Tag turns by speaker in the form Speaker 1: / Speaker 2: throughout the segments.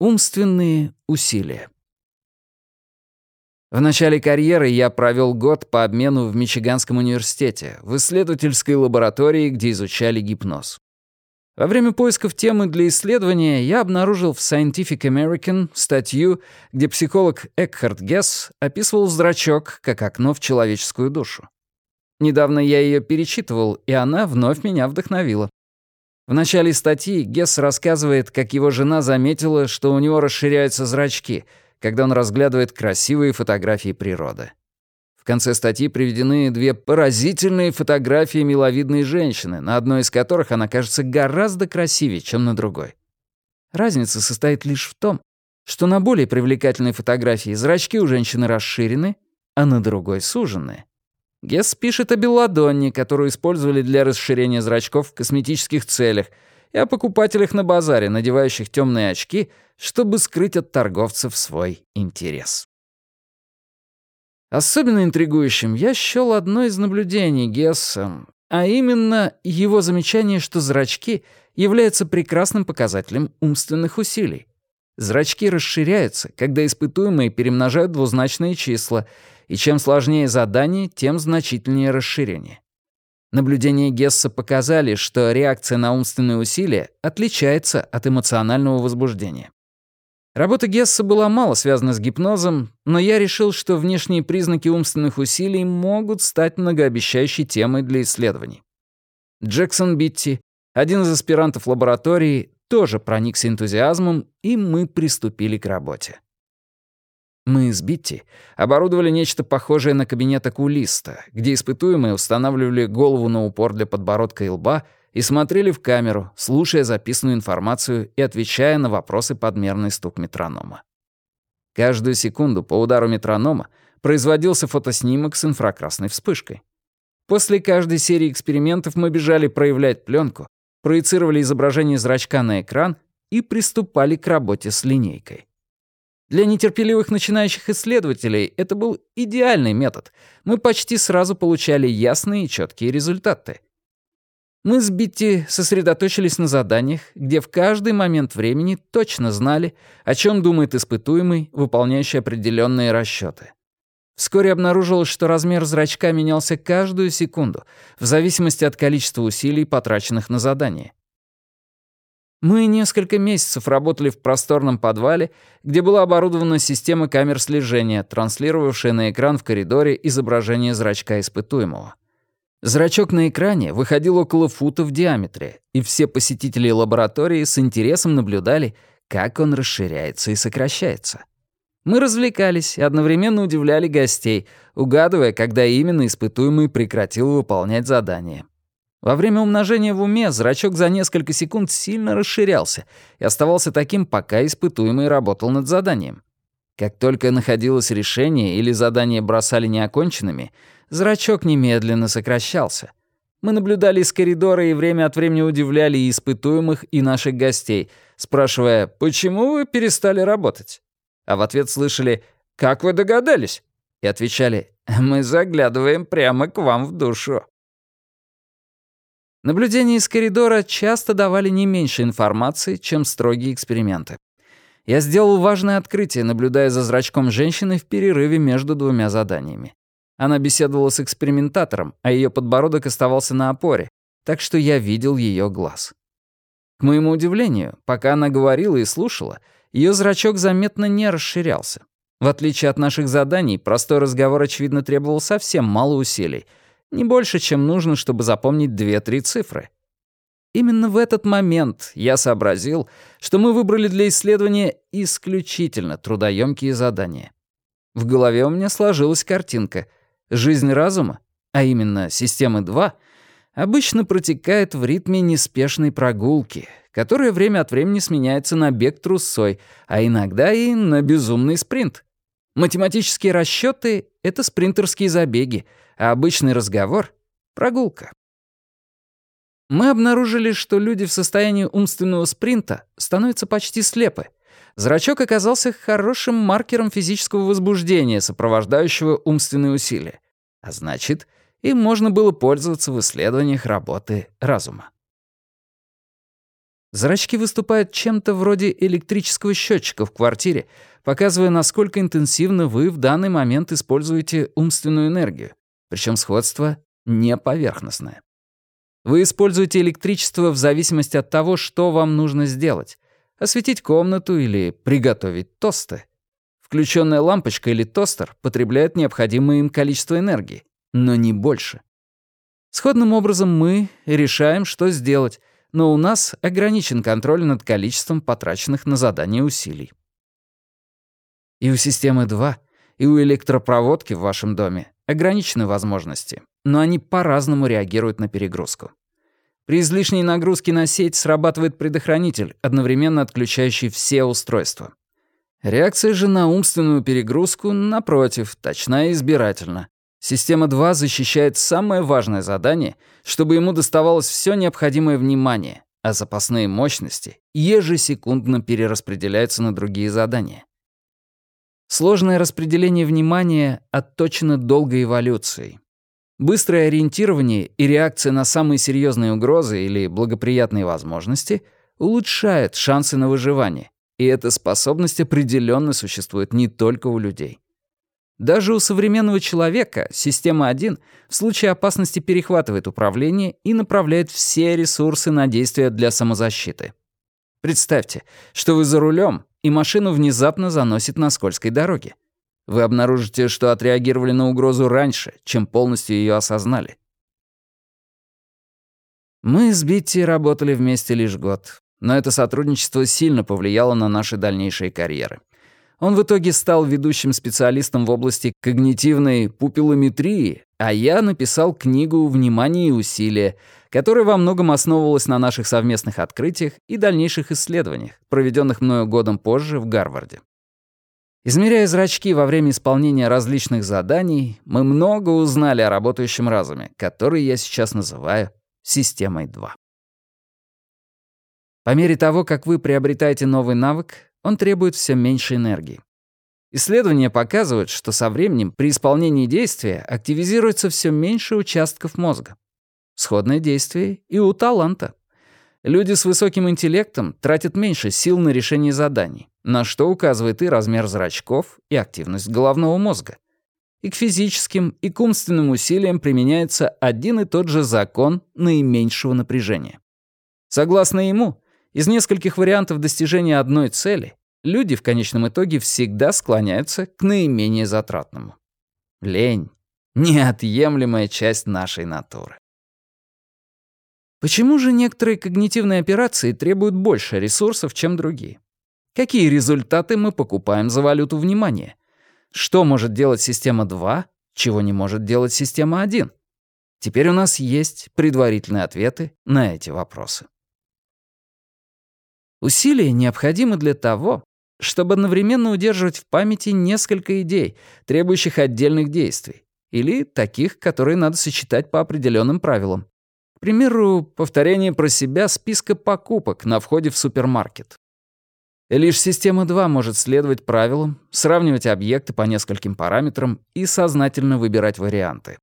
Speaker 1: Умственные усилия. В начале карьеры я провел год по обмену в Мичиганском университете, в исследовательской лаборатории, где изучали гипноз. Во время поисков темы для исследования я обнаружил в Scientific American статью, где психолог Экхард Гесс описывал зрачок как окно в человеческую душу. Недавно я ее перечитывал, и она вновь меня вдохновила. В начале статьи Гесс рассказывает, как его жена заметила, что у него расширяются зрачки, когда он разглядывает красивые фотографии природы. В конце статьи приведены две поразительные фотографии миловидной женщины, на одной из которых она кажется гораздо красивее, чем на другой. Разница состоит лишь в том, что на более привлекательной фотографии зрачки у женщины расширены, а на другой — сужены. Гесс пишет о белладонне, которую использовали для расширения зрачков в косметических целях, и о покупателях на базаре, надевающих темные очки, чтобы скрыть от торговцев свой интерес. Особенно интригующим я счёл одно из наблюдений Гесса, а именно его замечание, что зрачки являются прекрасным показателем умственных усилий. Зрачки расширяются, когда испытуемые перемножают двузначные числа, и чем сложнее задание, тем значительнее расширение. Наблюдения Гесса показали, что реакция на умственные усилия отличается от эмоционального возбуждения. Работа Гесса была мало связана с гипнозом, но я решил, что внешние признаки умственных усилий могут стать многообещающей темой для исследований. Джексон Битти, один из аспирантов лаборатории, тоже проникся энтузиазмом, и мы приступили к работе. Мы с Битти оборудовали нечто похожее на кабинет окулиста, где испытуемые устанавливали голову на упор для подбородка и лба и смотрели в камеру, слушая записанную информацию и отвечая на вопросы подмерный стук метронома. Каждую секунду по удару метронома производился фотоснимок с инфракрасной вспышкой. После каждой серии экспериментов мы бежали проявлять пленку, проецировали изображение зрачка на экран и приступали к работе с линейкой. Для нетерпеливых начинающих исследователей это был идеальный метод. Мы почти сразу получали ясные и четкие результаты. Мы с Битти сосредоточились на заданиях, где в каждый момент времени точно знали, о чем думает испытуемый, выполняющий определенные расчеты. Вскоре обнаружилось, что размер зрачка менялся каждую секунду, в зависимости от количества усилий, потраченных на задание. Мы несколько месяцев работали в просторном подвале, где была оборудована система камер слежения, транслировавшая на экран в коридоре изображение зрачка испытуемого. Зрачок на экране выходил около фута в диаметре, и все посетители лаборатории с интересом наблюдали, как он расширяется и сокращается. Мы развлекались и одновременно удивляли гостей, угадывая, когда именно испытуемый прекратил выполнять задание. Во время умножения в уме зрачок за несколько секунд сильно расширялся и оставался таким, пока испытуемый работал над заданием. Как только находилось решение или задание бросали неоконченными, зрачок немедленно сокращался. Мы наблюдали из коридора и время от времени удивляли и испытуемых, и наших гостей, спрашивая, почему вы перестали работать? А в ответ слышали «Как вы догадались?» и отвечали «Мы заглядываем прямо к вам в душу». Наблюдения из коридора часто давали не меньше информации, чем строгие эксперименты. Я сделал важное открытие, наблюдая за зрачком женщины в перерыве между двумя заданиями. Она беседовала с экспериментатором, а ее подбородок оставался на опоре, так что я видел ее глаз. К моему удивлению, пока она говорила и слушала, ее зрачок заметно не расширялся. В отличие от наших заданий, простой разговор, очевидно, требовал совсем мало усилий — не больше, чем нужно, чтобы запомнить две-три цифры. Именно в этот момент я сообразил, что мы выбрали для исследования исключительно трудоемкие задания. В голове у меня сложилась картинка. Жизнь разума, а именно системы 2, обычно протекает в ритме неспешной прогулки, которая время от времени сменяется на бег трусой, а иногда и на безумный спринт. Математические расчеты — это спринтерские забеги, а обычный разговор — прогулка. Мы обнаружили, что люди в состоянии умственного спринта становятся почти слепы. Зрачок оказался хорошим маркером физического возбуждения, сопровождающего умственные усилия. А значит, им можно было пользоваться в исследованиях работы разума. Зрачки выступают чем-то вроде электрического счетчика в квартире, показывая, насколько интенсивно вы в данный момент используете умственную энергию, причем сходство не поверхностное. Вы используете электричество в зависимости от того, что вам нужно сделать. Осветить комнату или приготовить тосты. Включенная лампочка или тостер потребляют необходимое им количество энергии, но не больше. Сходным образом мы решаем, что сделать, но у нас ограничен контроль над количеством потраченных на задание усилий. И у системы 2, и у электропроводки в вашем доме ограничены возможности, но они по-разному реагируют на перегрузку. При излишней нагрузке на сеть срабатывает предохранитель, одновременно отключающий все устройства. Реакция же на умственную перегрузку, напротив, точна и избирательна. Система 2 защищает самое важное задание, чтобы ему доставалось все необходимое внимание, а запасные мощности ежесекундно перераспределяются на другие задания. Сложное распределение внимания отточено долгой эволюцией. Быстрое ориентирование и реакция на самые серьезные угрозы или благоприятные возможности улучшает шансы на выживание, и эта способность определенно существует не только у людей. Даже у современного человека система 1 в случае опасности перехватывает управление и направляет все ресурсы на действия для самозащиты. Представьте, что вы за рулем, и машину внезапно заносит на скользкой дороге. Вы обнаружите, что отреагировали на угрозу раньше, чем полностью ее осознали. Мы с Битти работали вместе лишь год, но это сотрудничество сильно повлияло на наши дальнейшие карьеры. Он в итоге стал ведущим специалистом в области когнитивной пупиллометрии, а я написал книгу «Внимание и усилия», которая во многом основывалась на наших совместных открытиях и дальнейших исследованиях, проведенных мною годом позже в Гарварде. Измеряя зрачки во время исполнения различных заданий, мы много узнали о работающем разуме, который я сейчас называю системой 2. По мере того, как вы приобретаете новый навык, он требует все меньше энергии. Исследования показывают, что со временем при исполнении действия активизируется все меньше участков мозга. Сходное действие и у таланта. Люди с высоким интеллектом тратят меньше сил на решение заданий, на что указывает и размер зрачков, и активность головного мозга. И к физическим, и к умственным усилиям применяется один и тот же закон наименьшего напряжения. Согласно ему, из нескольких вариантов достижения одной цели люди в конечном итоге всегда склоняются к наименее затратному. Лень — неотъемлемая часть нашей натуры. Почему же некоторые когнитивные операции требуют больше ресурсов, чем другие? Какие результаты мы покупаем за валюту внимания? Что может делать система 2, чего не может делать система 1? Теперь у нас есть предварительные ответы на эти вопросы. Усилия необходимы для того, чтобы одновременно удерживать в памяти несколько идей, требующих отдельных действий, или таких, которые надо сочетать по определенным правилам. К примеру, повторение про себя списка покупок на входе в супермаркет. Лишь система 2 может следовать правилам, сравнивать объекты по нескольким параметрам и сознательно выбирать варианты.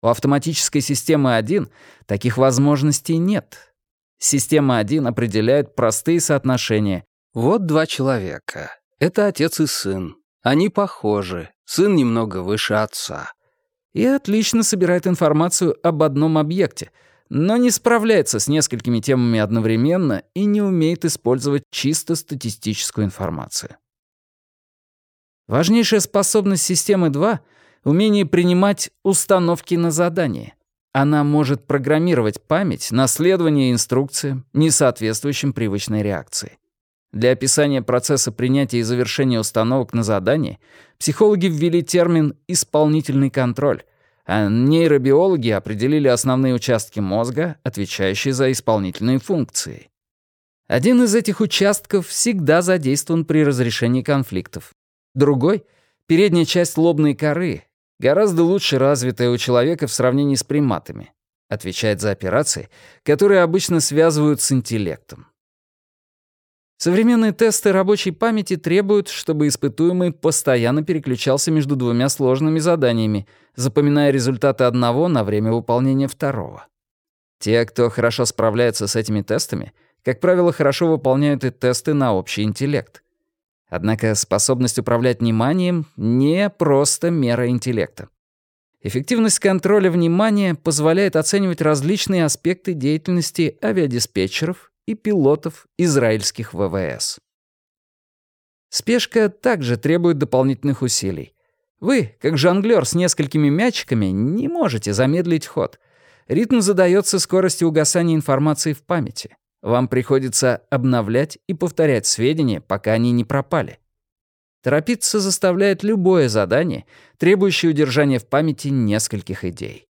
Speaker 1: У автоматической системы 1 таких возможностей нет, Система 1 определяет простые соотношения. Вот два человека. Это отец и сын. Они похожи. Сын немного выше отца. И отлично собирает информацию об одном объекте, но не справляется с несколькими темами одновременно и не умеет использовать чисто статистическую информацию. Важнейшая способность системы 2 — умение принимать установки на задание. Она может программировать память на следование инструкциям, не соответствующим привычной реакции. Для описания процесса принятия и завершения установок на задание психологи ввели термин «исполнительный контроль», а нейробиологи определили основные участки мозга, отвечающие за исполнительные функции. Один из этих участков всегда задействован при разрешении конфликтов. Другой — передняя часть лобной коры, гораздо лучше развитая у человека в сравнении с приматами. Отвечает за операции, которые обычно связывают с интеллектом. Современные тесты рабочей памяти требуют, чтобы испытуемый постоянно переключался между двумя сложными заданиями, запоминая результаты одного на время выполнения второго. Те, кто хорошо справляется с этими тестами, Как правило, хорошо выполняют и тесты на общий интеллект. Однако способность управлять вниманием — не просто мера интеллекта. Эффективность контроля внимания позволяет оценивать различные аспекты деятельности авиадиспетчеров и пилотов израильских ВВС. Спешка также требует дополнительных усилий. Вы, как жонглёр с несколькими мячиками, не можете замедлить ход. Ритм задается скоростью угасания информации в памяти. Вам приходится обновлять и повторять сведения, пока они не пропали. Торопиться заставляет любое задание, требующее удержания в памяти нескольких идей.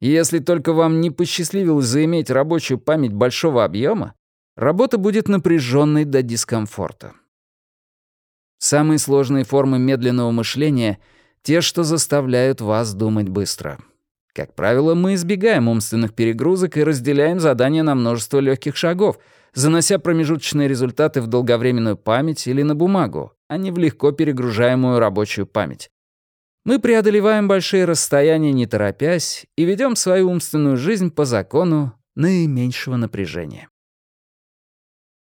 Speaker 1: Если только вам не посчастливилось заиметь рабочую память большого объема, работа будет напряженной до дискомфорта. Самые сложные формы медленного мышления — те, что заставляют вас думать быстро. Как правило, мы избегаем умственных перегрузок и разделяем задания на множество легких шагов, занося промежуточные результаты в долговременную память или на бумагу, а не в легко перегружаемую рабочую память. Мы преодолеваем большие расстояния не торопясь и ведем свою умственную жизнь по закону наименьшего напряжения.